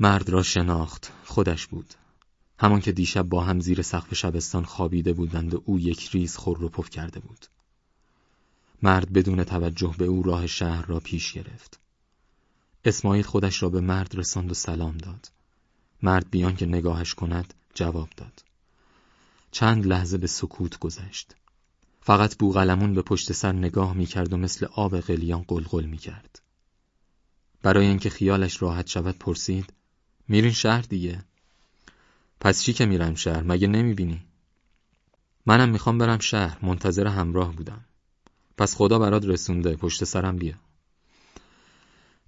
مرد را شناخت. خودش بود. همان که دیشب با هم زیر سقف شبستان خوابیده بودند و او یک ریز خور و پف کرده بود. مرد بدون توجه به او راه شهر را پیش گرفت. اسماعیل خودش را به مرد رساند و سلام داد. مرد بیان که نگاهش کند جواب داد. چند لحظه به سکوت گذشت. فقط بوغلمون به پشت سر نگاه می‌کرد و مثل آب قلیان قلقل می‌کرد. برای اینکه خیالش راحت شود پرسید میرین شهر دیگه. پس چی که میرم شهر؟ مگه نمی‌بینی؟ منم می‌خوام برم شهر. منتظر همراه بودم. پس خدا برات رسونده. پشت سرم بیا.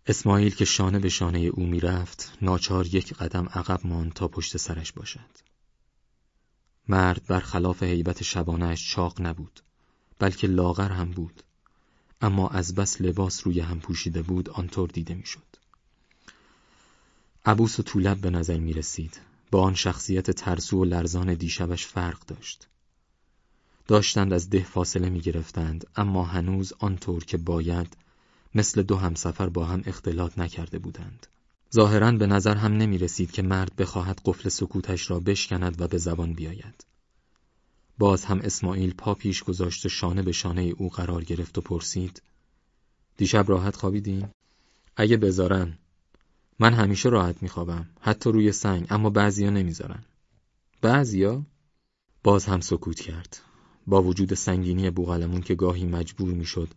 اسماعیل که شانه به شانه او می‌رفت ناچار یک قدم عقب ماند تا پشت سرش باشد. مرد برخلاف حیبت شبانهش چاق نبود بلکه لاغر هم بود. اما از بس لباس روی هم پوشیده بود آنطور دیده می‌شد. عبوس و طولب به نظر می رسید. با آن شخصیت ترسو و لرزان دیشبش فرق داشت. داشتند از ده فاصله می گرفتند اما هنوز آنطور که باید مثل دو همسفر با هم اختلاط نکرده بودند. ظاهرا به نظر هم نمی رسید که مرد بخواهد قفل سکوتش را بشکند و به زبان بیاید. باز هم اسماعیل پا پیش گذاشت و شانه به شانه او قرار گرفت و پرسید دیشب راحت خوابیدین؟ اگه بذارن. من همیشه راحت میخوابم حتی روی سنگ اما بعضیا نمی‌ذارن. بعضیا باز هم سکوت کرد. با وجود سنگینی بوغلمون که گاهی مجبور می‌شد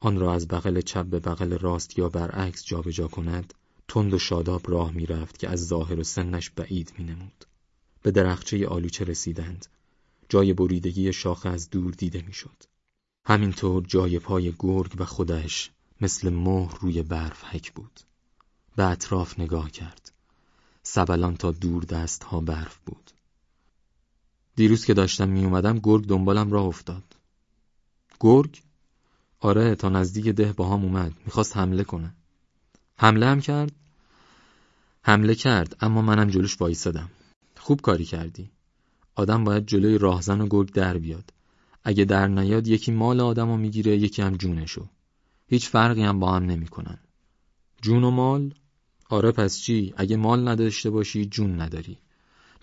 آن را از بغل چپ به بغل راست یا برعکس جابجا کند تند و شاداب راه می‌رفت که از ظاهر و سنش بعید مینمود. به درخچه آلوچه رسیدند. جای بریدگی شاخه از دور دیده می‌شد. همینطور جای پای گرگ و خودش مثل مهر روی برف حک بود. به اطراف نگاه کرد. سبلان تا دور دست ها برف بود. دیروز که داشتم می اومدم گرگ دنبالم راه افتاد. گرگ؟ آره تا نزدیک ده با هم اومد. می‌خواست حمله کنه. حمله هم کرد؟ حمله کرد اما منم جلوش وایسادم خوب کاری کردی. آدم باید جلوی راهزن و گرگ در بیاد. اگه در نیاد یکی مال آدم رو می‌گیره یکی هم جونشو. هیچ فرقی هم با هم نمی‌کنن. جون و مال؟ آره پس چی؟ اگه مال نداشته باشی جون نداری.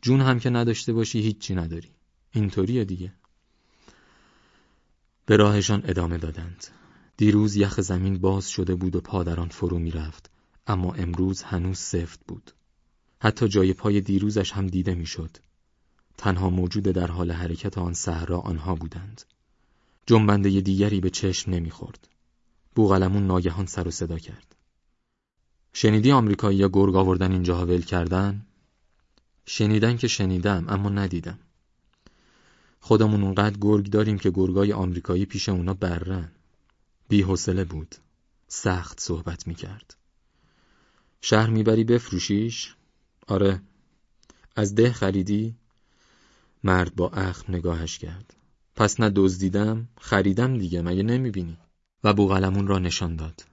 جون هم که نداشته باشی هیچی نداری. اینطوریه دیگه. به راهشان ادامه دادند. دیروز یخ زمین باز شده بود و پادران فرو می‌رفت اما امروز هنوز سفت بود. حتی جای پای دیروزش هم دیده می‌شد. تنها موجود در حال حرکت آن صحرا آنها بودند. جنبنده دیگری به چشم نمی‌خورد. بوغلمون ناگهان سر و صدا کرد. شنیدی آمریکایی یا گرگ آوردن اینجا ول کردن؟ شنیدن که شنیدم اما ندیدم. خودمون اونقدر گرگ داریم که گرگای آمریکایی پیش اونا برن. بی حوصله بود. سخت صحبت می‌کرد. شهر می‌بری بفروشیش؟ آره. از ده خریدی؟ مرد با اخم نگاهش کرد. پس نه دزدیدم خریدم دیگه مگه نمی‌بینی؟ و بوغلمون را نشان داد.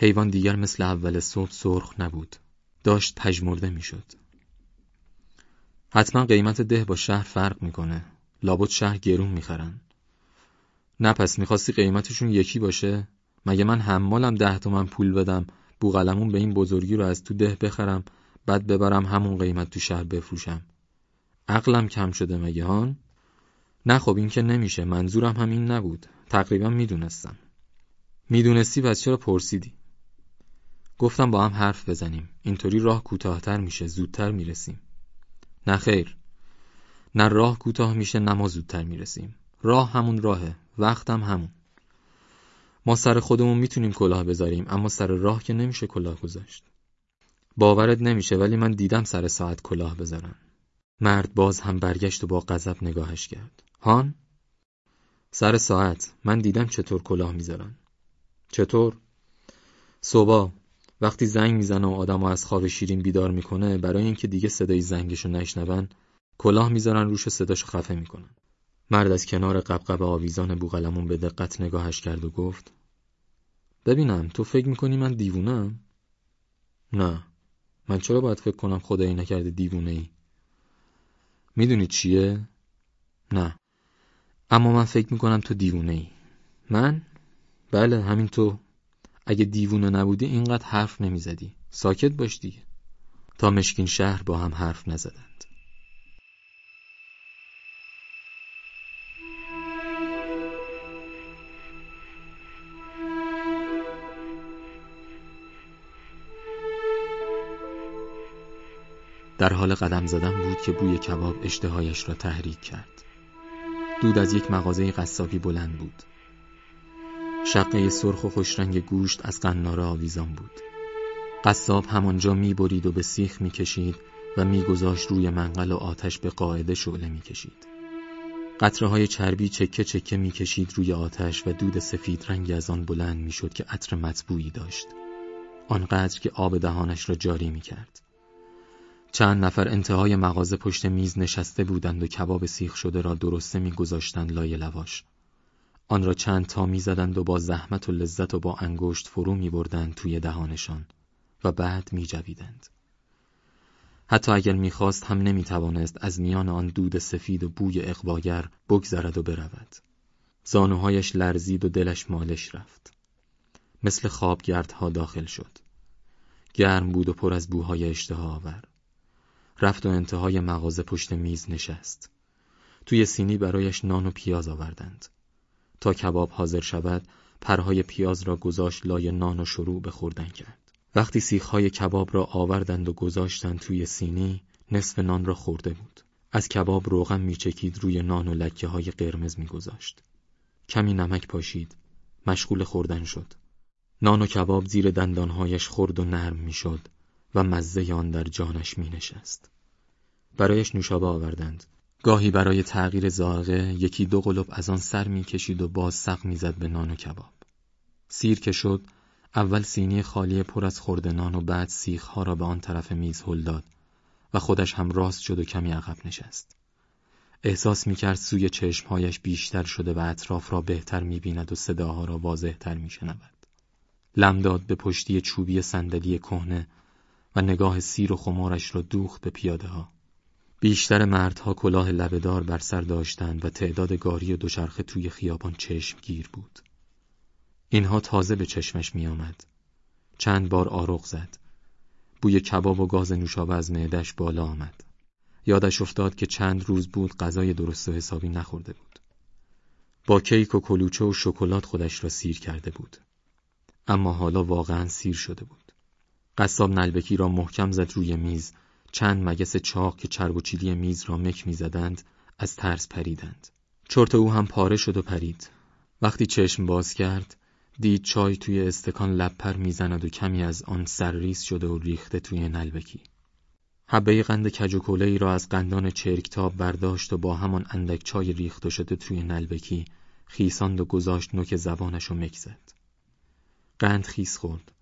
حیوان دیگر مثل اول صبح سرخ نبود. داشت پژمرده می‌شد. حتما قیمت ده با شهر فرق می‌کنه. لابد شهر گرون می‌خرن. نه پس می‌خواستی قیمتشون یکی باشه؟ مگه من حمالم ده تومن پول بدم بوغلمون به این بزرگی رو از تو ده بخرم بعد ببرم همون قیمت تو شهر بفروشم؟ عقلم کم شده مگه هان؟ نه خب این که نمیشه. منظورم هم این نبود. تقریبا می‌دونستم. می‌دونستی پس چرا پرسیدی؟ گفتم با هم حرف بزنیم. اینطوری راه کوتاهتر میشه زودتر می‌رسیم. نه خیر. نه راه کوتاه میشه نه ما زودتر می‌رسیم. راه همون راهه وقتم همون. ما سر خودمون می‌تونیم کلاه بذاریم اما سر راه که نمیشه کلاه گذاشت. باورت نمیشه ولی من دیدم سر ساعت کلاه بذارن. مرد باز هم برگشت و با غضب نگاهش کرد. هان؟ سر ساعت. من دیدم چطور کلاه می‌ذارن. چطور؟ صبح. وقتی زنگ می‌زنه و آدم از خواب شیرین بیدار می‌کنه برای اینکه دیگه صدای زنگشو نشنون کلاه می‌ذارن روش صداشو خفه می‌کنن مرد از کنار قبقب آویزان بوغلمون به دقت نگاهش کرد و گفت ببینم تو فکر می‌کنی من دیوونم؟ نه من چرا باید فکر کنم خدایی نکرده دیوونه ای؟ می‌دونی چیه؟ نه اما من فکر می‌کنم تو دیوونه ای من؟ بله همین تو اگه دیوونه نبودی اینقدر حرف نمی‌زدی. ساکت باش دیگه. تا مشکین شهر با هم حرف نزدند. در حال قدم زدن بود که بوی کباب اشتهایش را تحریک کرد. دود از یک مغازه قصابی بلند بود. شقه سرخ و خوشرنگ گوشت از قناره آویزان بود. قصاب همانجا می‌برید و به سیخ می‌کشید و میگذاشت روی منقل و آتش به قاعده شعله می‌کشید قطره های چربی چکه چکه می‌کشید روی آتش و دود سفید رنگی از آن بلند می‌شد که عطر مطبوعی داشت. آنقدر که آب دهانش را جاری می‌کرد چند نفر انتهای مغازه پشت میز نشسته بودند و کباب سیخ شده را درسته میگذاشتند لای لواش. آن را چند تا می‌زدند و با زحمت و لذت و با انگشت فرو میبردند توی دهانشان و بعد میجویدند. حتی اگر می‌خواست هم نمی‌توانست از میان آن دود سفید و بوی اقواگر بگذرد و برود. زانوهایش لرزید و دلش مالش رفت. مثل خوابگردها داخل شد. گرم بود و پر از بوهای اشتها آور رفت و انتهای مغازه پشت میز نشست. توی سینی برایش نان و پیاز آوردند. تا کباب حاضر شود پرهای پیاز را گذاشت لای نان و شروع به خوردن کرد. وقتی سیخهای کباب را آوردند و گذاشتند توی سینی نصف نان را خورده بود. از کباب روغن میچکید روی نان و لکه های قرمز میگذاشت. کمی نمک پاشید. مشغول خوردن شد. نان و کباب زیر دندانهایش خرد و نرم می‌شد و مزه آن در جانش می نشست. برایش نوشابه آوردند. گاهی برای تغییر زاغه یکی دو قلب از آن سر می کشید و باز سق می‌زد به نان و کباب. سیر که شد اول سینی خالی پر از خورده نان و بعد سیخها را به آن طرف میز هل داد و خودش هم راست شد و کمی عقب نشست. احساس می‌کرد سوی چشمهایش بیشتر شده و اطراف را بهتر می‌بیند و صداها را واضحتر میشنود. لم داد به پشتی چوبی صندلی کهنه و نگاه سیر و خمارش را دوخت به پیاده ها. بیشتر مردها کلاه لبهدار بر سر داشتند و تعداد گاری دوچرخه توی خیابان چشمگیر بود. اینها تازه به چشمش می آمد. چند بار آرق زد. بوی کباب و گاز نوشابه از معدش بالا آمد. یادش افتاد که چند روز بود غذای درست و حسابی نخورده بود. با کیک و کلوچه و شکلات خودش را سیر کرده بود. اما حالا واقعا سیر شده بود. قصاب نلبکی را محکم زد روی میز چند مگس چاق که چرب و چیلی میز را مک می‌زدند از ترس پریدند. چرت او هم پاره شد و پرید. وقتی چشم باز کرد دید چای توی استکان لپر می‌زند و کمی از آن سرریز شده و ریخته توی نلبکی. حبه قند کج و ای را از قندان چرکتاب برداشت و با همان اندک چای ریخته شده توی نلبکی خیساند و گذاشت نوک زبانش و مک زد. قند خیس خورد.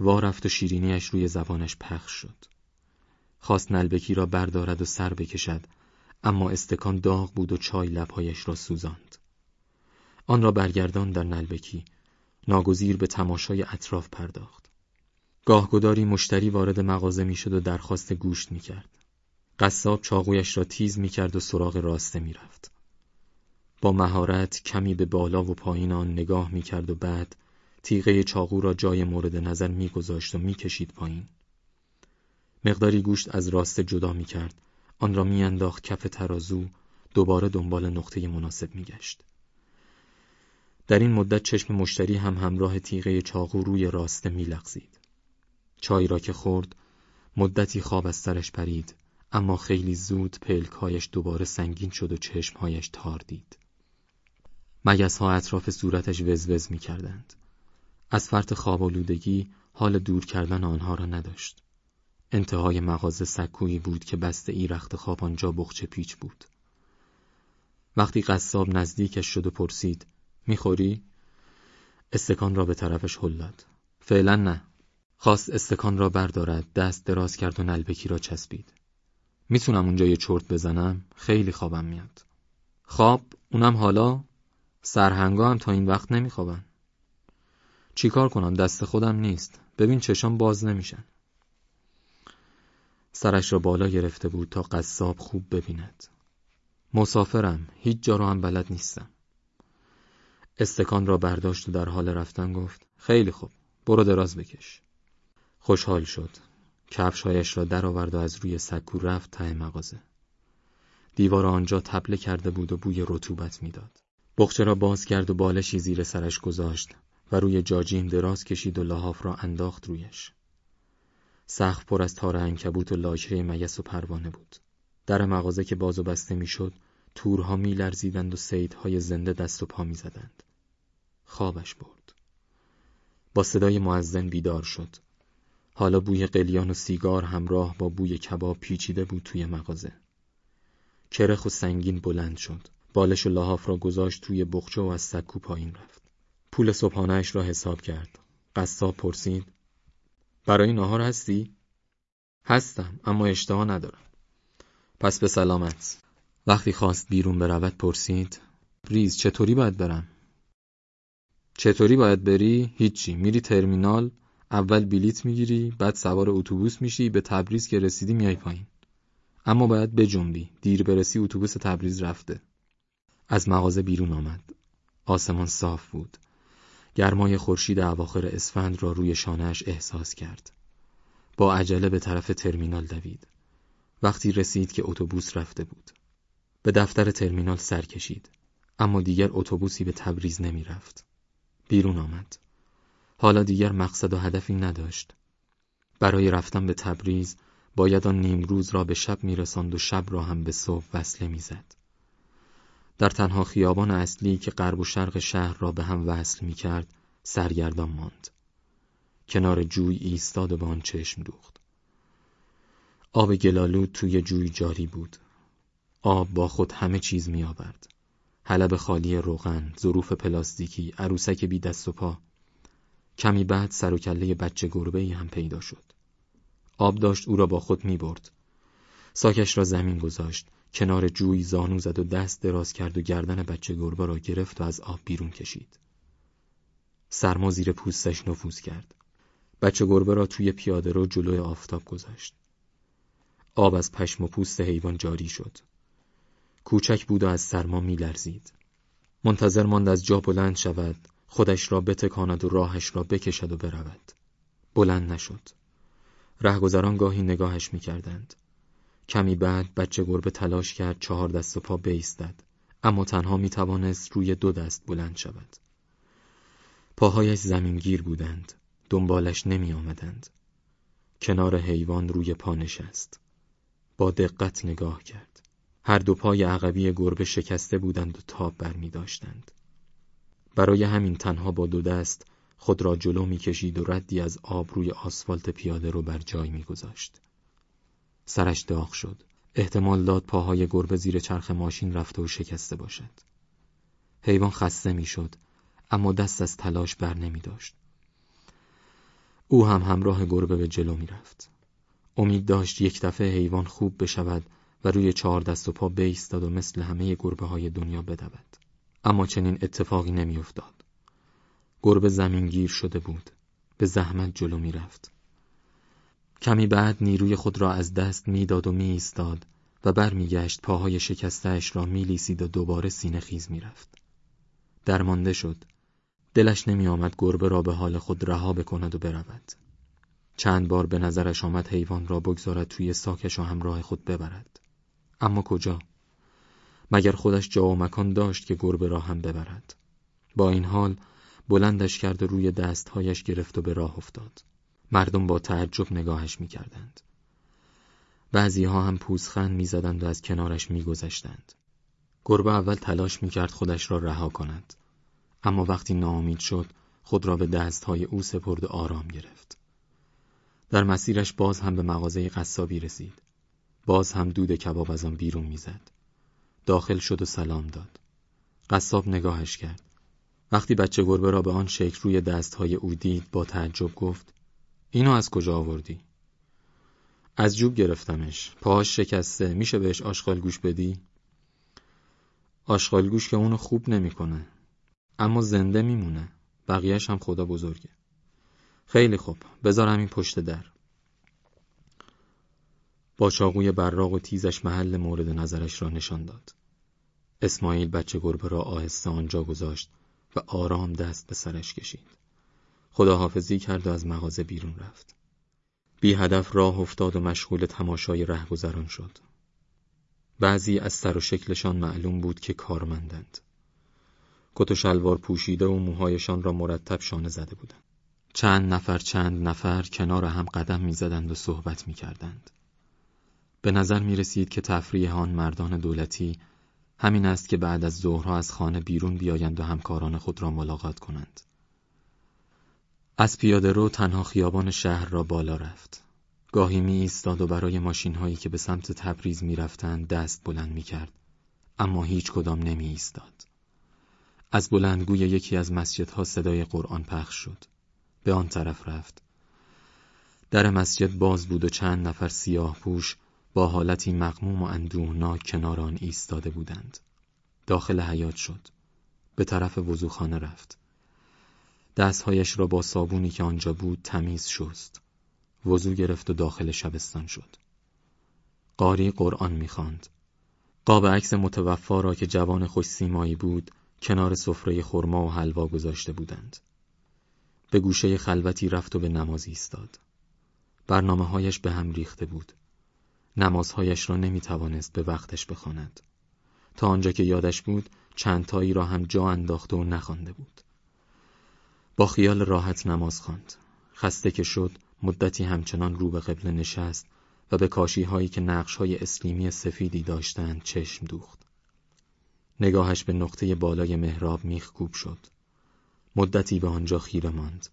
وا رفت و شیرینیش روی زبانش پخش شد. خواست نلبکی را بردارد و سر بکشد اما استکان داغ بود و چای لبهایش را سوزاند. آن را برگردان در نلبکی ناگزیر به تماشای اطراف پرداخت. گاهگداری مشتری وارد مغازه می‌شد و درخواست گوشت می‌کرد. قصاب چاقویش را تیز می‌کرد و سراغ راسته می‌رفت. با مهارت کمی به بالا و پایین آن نگاه می‌کرد و بعد تیغه چاقو را جای مورد نظر میگذاشت و می‌کشید پایین. مقداری گوشت از راسته جدا می‌کرد آن را میانداخت کف ترازو دوباره دنبال نقطه مناسب میگشت در این مدت چشم مشتری هم همراه تیغه چاقو روی راسته میلغزید چای را که خورد مدتی خواب از سرش پرید اما خیلی زود پلکهایش دوباره سنگین شد و چشمهایش تار دید ها اطراف صورتش وزوز می کردند. از فرط خواب و لودگی حال دور کردن آنها را نداشت. انتهای مغازه سکویی بود که بسته ای رخت خواب آنجا بخچه پیچ بود. وقتی قصاب نزدیکش شد و پرسید می‌خوری؟ استکان را به طرفش هل داد. فعلا نه. خواست استکان را بردارد دست دراز کرد و نلبکی را چسبید. می‌تونم اونجا یه چرت بزنم؟ خیلی خوابم میاد. خواب؟ اونم حالا؟ سرهنگا هم تا این وقت نمیخوابن. چیکار کنم دست خودم نیست ببین چشام باز نمیشن سرش را بالا گرفته بود تا قصاب خوب ببیند مسافرم هیچ جا رو هم بلد نیستم استکان را برداشت و در حال رفتن گفت خیلی خوب برو دراز بکش خوشحال شد کفشهایش را درآورد و از روی سکو رفت ته مغازه. دیوار آنجا تپله کرده بود و بوی رطوبت می‌داد. بخچه را باز کرد و بالشی زیر سرش گذاشت و روی جاجیم دراز کشید و لحاف را انداخت رویش. سخت پر از تار انکبوت و لاشه مگس و پروانه بود. در مغازه که باز و بسته می‌شد، تورها میلرزیدند و سیدهای زنده دست و پا می‌زدند. خوابش برد. با صدای معزن بیدار شد. حالا بوی قلیان و سیگار همراه با بوی کباب پیچیده بود توی مغازه. کرخ و سنگین بلند شد. بالش و لحاف را گذاشت توی بخچه و از سکو پایین رفت. پول صبحانهش را حساب کرد. قصاب پرسید برای ناهار هستی؟ هستم اما اشتها ندارم. پس به سلامت. وقتی خواست بیرون برود پرسید ریز چطوری باید برم؟ چطوری باید بری؟ هیچی میری ترمینال اول بلیت می‌گیری بعد سوار اتوبوس میشی به تبریز که رسیدی میای پایین اما باید بجنبی دیر برسی اتوبوس تبریز رفته از مغازه بیرون آمد آسمان صاف بود گرمای خورشید اواخر اسفند را روی شانهش احساس کرد. با عجله به طرف ترمینال دوید. وقتی رسید که اتوبوس رفته بود. به دفتر ترمینال سر کشید. اما دیگر اتوبوسی به تبریز نمی رفت. بیرون آمد. حالا دیگر مقصد و هدفی نداشت. برای رفتن به تبریز باید آن نیمروز را به شب میرساند و شب را هم به صبح وصله می‌زد. در تنها خیابان اصلی که غرب و شرق شهر را به هم وصل می کرد سرگردان ماند. کنار جوی ایستاد و به آن چشم دوخت. آب گلالود توی جوی جاری بود. آب با خود همه چیز می آورد. حلب خالی روغن، ظروف پلاستیکی، عروسک بی دست و پا. کمی بعد سر و کله بچه گربه هم پیدا شد. آب داشت او را با خود می برد. ساکش را زمین گذاشت. کنار جوی زانو زد و دست دراز کرد و گردن بچه گربه را گرفت و از آب بیرون کشید. سرما زیر پوستش نفوذ کرد. بچه گربه را توی پیاده رو جلوی آفتاب گذاشت. آب از پشم و پوست حیوان جاری شد. کوچک بود و از سرما میلرزید. منتظر ماند از جا بلند شود، خودش را بتکاند و راهش را بکشد و برود. بلند نشد. رهگذران گاهی نگاهش می‌کردند. کمی بعد بچه گربه تلاش کرد چهار دست و پا بیستد اما تنها می توانست روی دو دست بلند شود. پاهایش زمینگیر بودند. دنبالش نمی آمدند. کنار حیوان روی پا نشست. با دقت نگاه کرد. هر دو پای عقبی گربه شکسته بودند و تاب بر می داشتند. برای همین تنها با دو دست خود را جلو می کشید و ردی از آب روی آسفالت پیاده رو بر جای می گذاشت. سرش داغ شد. احتمال داد پاهای گربه زیر چرخ ماشین رفته و شکسته باشد. حیوان خسته می‌شد اما دست از تلاش بر نمی داشت. او هم همراه گربه به جلو می رفت. امید داشت یک دفعه حیوان خوب بشود و روی چهار دست و پا بیستاد و مثل همه گربه های دنیا بدود. اما چنین اتفاقی نمیافتاد. گربه زمینگیر شده بود. به زحمت جلو می رفت. کمی بعد نیروی خود را از دست می‌داد و می ایستاد و برمیگشت پاهای شکستهش را میلیسید و دوباره سینه خیز می‌رفت. درمانده شد. دلش نمی آمد گربه را به حال خود رها بکند و برود. چند بار به نظرش آمد حیوان را بگذارد توی ساکش و همراه خود ببرد. اما کجا؟ مگر خودش جا و مکان داشت که گربه را هم ببرد. با این حال بلندش کرد و روی دستهایش گرفت و به راه افتاد. مردم با تعجب نگاهش می‌کردند. بعضی ها هم پوزخند می‌زدند و از کنارش میگذشتند. گربه اول تلاش می‌کرد خودش را رها کند. اما وقتی ناامید شد خود را به دستهای او سپرد و آرام گرفت. در مسیرش باز هم به مغازه قصابی رسید. باز هم دود کباب از آن بیرون می‌زد. داخل شد و سلام داد. قصاب نگاهش کرد. وقتی بچه گربه را به آن شکل روی دستهای او دید با تعجب گفت اینو از کجا آوردی؟ از جوب گرفتمش. پاهاش شکسته. میشه بهش آشغال گوش بدی؟ آشغال گوش که اونو خوب نمی‌کنه. اما زنده میمونه. بقیهش هم خدا بزرگه. خیلی خوب. بذار همین پشت در. با چاقوی براق و تیزش محل مورد نظرش را نشان داد. اسماعیل بچه گربه را آهسته آنجا گذاشت و آرام دست به سرش کشید. خداحافظی کرد و از مغازه بیرون رفت بی هدف راه افتاد و مشغول تماشای رهگذران شد. بعضی از سر و شکلشان معلوم بود که کارمندند. کت و شلوار پوشیده و موهایشان را مرتب شانه زده بودند. چند نفر چند نفر کنار هم قدم می‌زدند و صحبت می‌کردند. به نظر می رسید که تفریح آن مردان دولتی همین است که بعد از ظهرها از خانه بیرون بیایند و همکاران خود را ملاقات کنند. از پیاده رو تنها خیابان شهر را بالا رفت. گاهی می ایستاد و برای ماشین هایی که به سمت تبریز می رفتند دست بلند می کرد. اما هیچ کدام نمی ایستاد. از بلندگوی یکی از مسجدها صدای قرآن پخش شد. به آن طرف رفت. در مسجد باز بود و چند نفر سیاه پوش با حالتی مقموم و اندوهناک کنار آن ایستاده بودند. داخل حیات شد. به طرف وضوخانه رفت. دستهایش را با صابونی که آنجا بود تمیز شست. وضو گرفت و داخل شبستان شد. قاری قرآن می‌خواند. قاب عکس متوفا را که جوان خوش سیمایی بود کنار سفره خرما و حلوا گذاشته بودند. به گوشه خلوتی رفت و به نماز ایستاد. برنامه هایش به هم ریخته بود. نمازهایش را نمی توانست به وقتش بخواند. تا آنجا که یادش بود چند تایی را هم جا انداخته و نخوانده بود. با خیال راحت نماز خواند. خسته که شد مدتی همچنان رو به قبل نشست و به کاشی هایی که نقش های اسلیمی سفیدی داشتند چشم دوخت. نگاهش به نقطه بالای محراب میخکوب شد. مدتی به آنجا خیره ماند.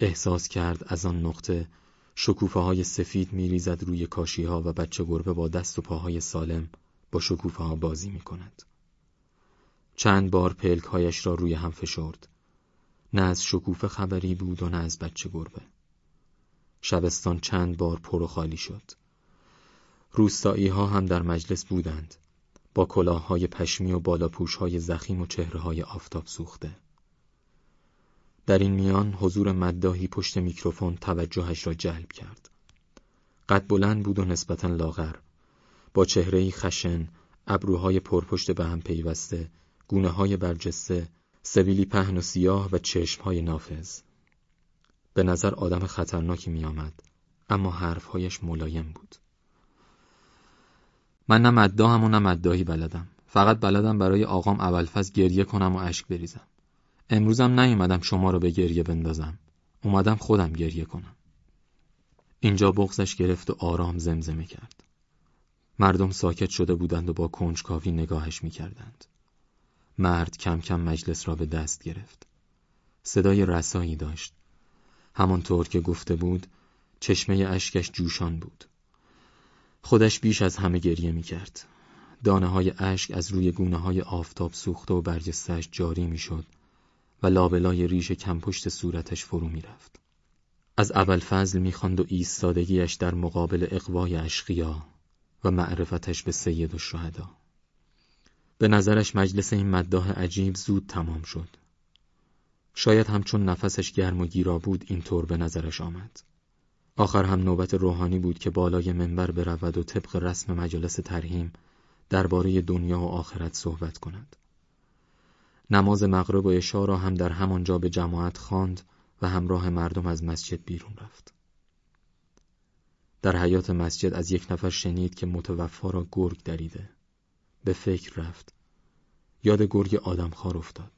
احساس کرد از آن نقطه شکوفه های سفید میریزد روی کاشی ها و بچه گربه با دست و پاهای سالم با شکوفه ها بازی می کند. چند بار پلک هایش را روی هم فشرد. نه از شکوفه خبری بود و نه از بچه گربه. شبستان چند بار پر و خالی شد. روستایی ها هم در مجلس بودند. با کلاه های پشمی و بالاپوش های زخیم و چهره های آفتاب سوخته. در این میان حضور مداهی پشت میکروفون توجهش را جلب کرد. قد بلند بود و نسبتا لاغر. با چهرهی خشن، ابروهای پرپشت به هم پیوسته، گونه های برجسته، سبیلی پهن و سیاه و چشمهای نافذ. به نظر آدم خطرناکی می آمد. اما حرفهایش ملایم بود. من نه مدا هم و نه بلدم. فقط بلدم برای آقام اولفز گریه کنم و اشک بریزم. امروزم نیومدم شما رو به گریه بندازم. اومدم خودم گریه کنم. اینجا بغزش گرفت و آرام زمزمه کرد. مردم ساکت شده بودند و با کنجکاوی نگاهش می‌کردند. مرد کم کم مجلس را به دست گرفت. صدای رسایی داشت. همانطور که گفته بود چشمه اشکش جوشان بود. خودش بیش از همه گریه می‌کرد. دانه های اشک از روی گونه های آفتاب سوخته و برجستش جاری می‌شد و لابلای ریش کمپشت صورتش فرو می‌رفت. از اول فضل می‌خواند و ایستادگیش در مقابل اقوای اشقیا و معرفتش به سید و شهدا. به نظرش مجلس این مداح عجیب زود تمام شد. شاید همچون نفسش گرم و گیرا بود اینطور به نظرش آمد. آخر هم نوبت روحانی بود که بالای منبر برود و طبق رسم مجلس ترهیم درباره دنیا و آخرت صحبت کند. نماز مغرب و عشا را هم در همانجا به جماعت خواند و همراه مردم از مسجد بیرون رفت. در حیات مسجد از یک نفر شنید که متوفا را گرگ دریده. به فکر رفت. یاد گرگ آدمخوار افتاد.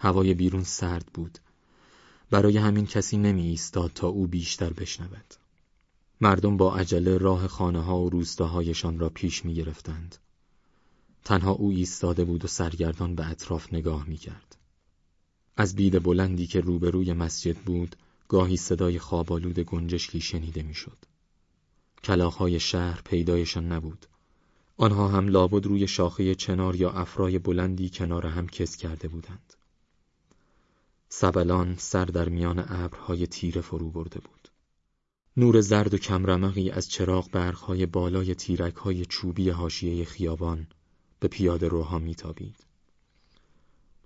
هوای بیرون سرد بود. برای همین کسی نمی ایستاد تا او بیشتر بشنود. مردم با عجله راه خانه ها و روستاهایشان را پیش می گرفتند. تنها او ایستاده بود و سرگردان به اطراف نگاه می کرد. از بید بلندی که روبروی مسجد بود گاهی صدای خوابالود گنجشکی شنیده می‌شد. کلاخهای شهر پیدایشان نبود. آنها هم لابد روی شاخه چنار یا افرای بلندی کنار هم کس کرده بودند. سبلان سر در میان ابرهای تیره فرو برده بود. نور زرد و کمرمقی از چراغ برقهای بالای تیرکهای چوبی حاشیه خیابان به پیاده روها میتابید.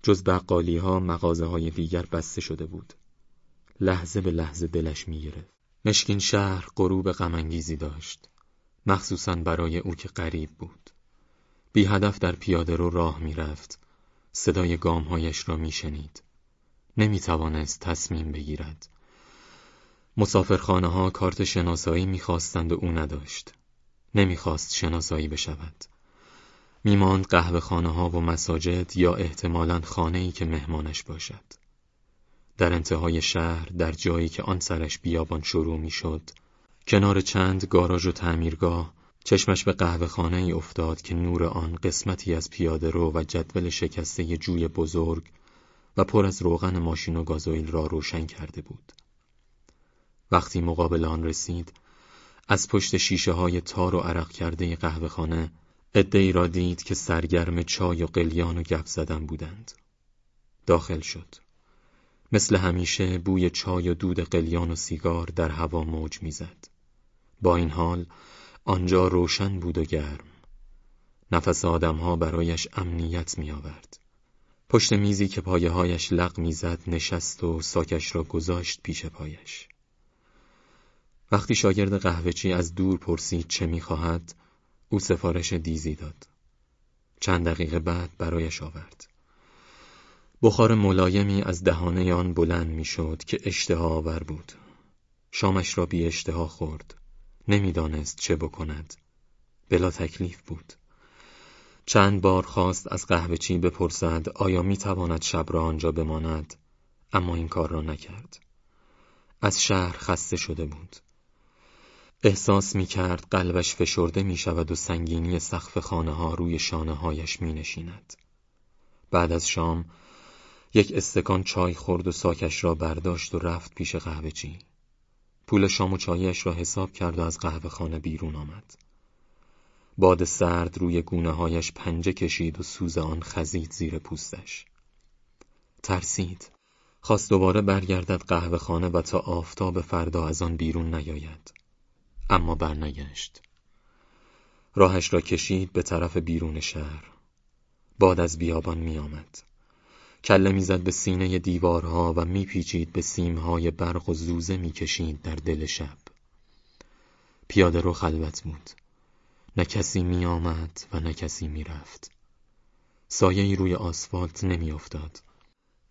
جز بقالی ها مغازه های دیگر بسته شده بود. لحظه به لحظه دلش می‌گرفت. مشکین شهر غروب غمانگیزی داشت. مخصوصا برای او که غریب بود. بی هدف در پیاده رو راه می‌رفت. صدای گامهایش را میشنید. نمی توانست تصمیم بگیرد. مسافرخانه ها کارت شناسایی می‌خواستند و او نداشت. نمی‌خواست شناسایی بشود. میماند قهوه خانه ها و مساجد یا احتمالاً خانه ای که مهمانش باشد. در انتهای شهر در جایی که آن سرش بیابان شروع می‌شد کنار چند گاراژ و تعمیرگاه چشمش به قهوه خانه ای افتاد که نور آن قسمتی از پیاده رو و جدول شکسته جوی بزرگ و پر از روغن ماشین و گازوئیل را روشن کرده بود. وقتی مقابل آن رسید، از پشت شیشه های تار و عرق کرده قهوه خانه ای را دید که سرگرم چای و قلیان و گپ زدن بودند. داخل شد. مثل همیشه بوی چای و دود قلیان و سیگار در هوا موج می‌زد. با این حال آنجا روشن بود و گرم. نفس آدمها برایش امنیت می آورد. پشت میزی که پایه هایش لق می‌زد نشست و ساکش را گذاشت پیش پایش. وقتی شاگرد قهوهچی از دور پرسید چه می‌خواهد او سفارش دیزی داد چند دقیقه بعد برایش آورد بخار ملایمی از دهانه آن بلند می‌شد که اشتها آور بود شامش را بی اشتها خورد نمی‌دانست چه بکند. بلا تکلیف بود. چند بار خواست از قهوه چی بپرسد آیا می‌تواند شب را آنجا بماند؟ اما این کار را نکرد. از شهر خسته شده بود. احساس می کرد قلبش فشرده می شود و سنگینی سقف خانه ها روی شانه هایش می نشیند. بعد از شام یک استکان چای خورد و ساکش را برداشت و رفت پیش قهوه چی. پول شام و چایش را حساب کرد و از قهوه خانه بیرون آمد. باد سرد روی گونه هایش پنجه کشید و سوز آن خزید زیر پوستش. ترسید. خواست دوباره برگردد قهوه خانه و تا آفتاب فردا از آن بیرون نیاید. اما برنگشت راهش را کشید به طرف بیرون شهر باد از بیابان می آمد کله می‌زد به سینه دیوارها و میپیچید به سیمهای برق و زوزه می‌کشید در دل شب. پیاده رو خلوت بود. نه کسی می آمد و نه کسی می رفت سایه روی آسفالت نمی افتاد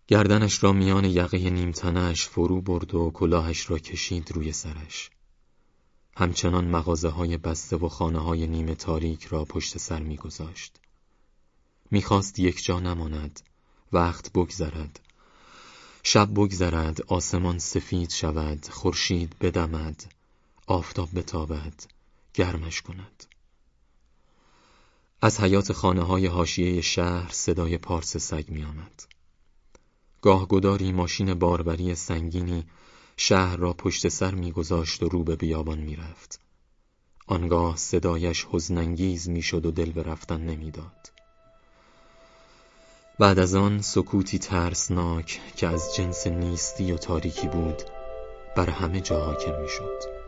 گردنش را میان یقه نیمتنش فرو برد و کلاهش را کشید روی سرش. همچنان مغازه های بسته و خانه های نیمه تاریک را پشت سر میگذاشت. می‌خواست یک جا نماند. وقت بگذرد شب بگذرد آسمان سفید شود خورشید بدمد آفتاب بتابد گرمش کند از حیات خانه های هاشیه شهر صدای پارس سگ می آمد. گاه گداری ماشین باربری سنگینی شهر را پشت سر میگذاشت و رو به بیابان می‌رفت. آنگاه صدایش حزنانگیز می‌شد و دل به رفتن نمی‌داد. بعد از آن سکوتی ترسناک که از جنس نیستی و تاریکی بود بر همه جا حاکم می‌شد.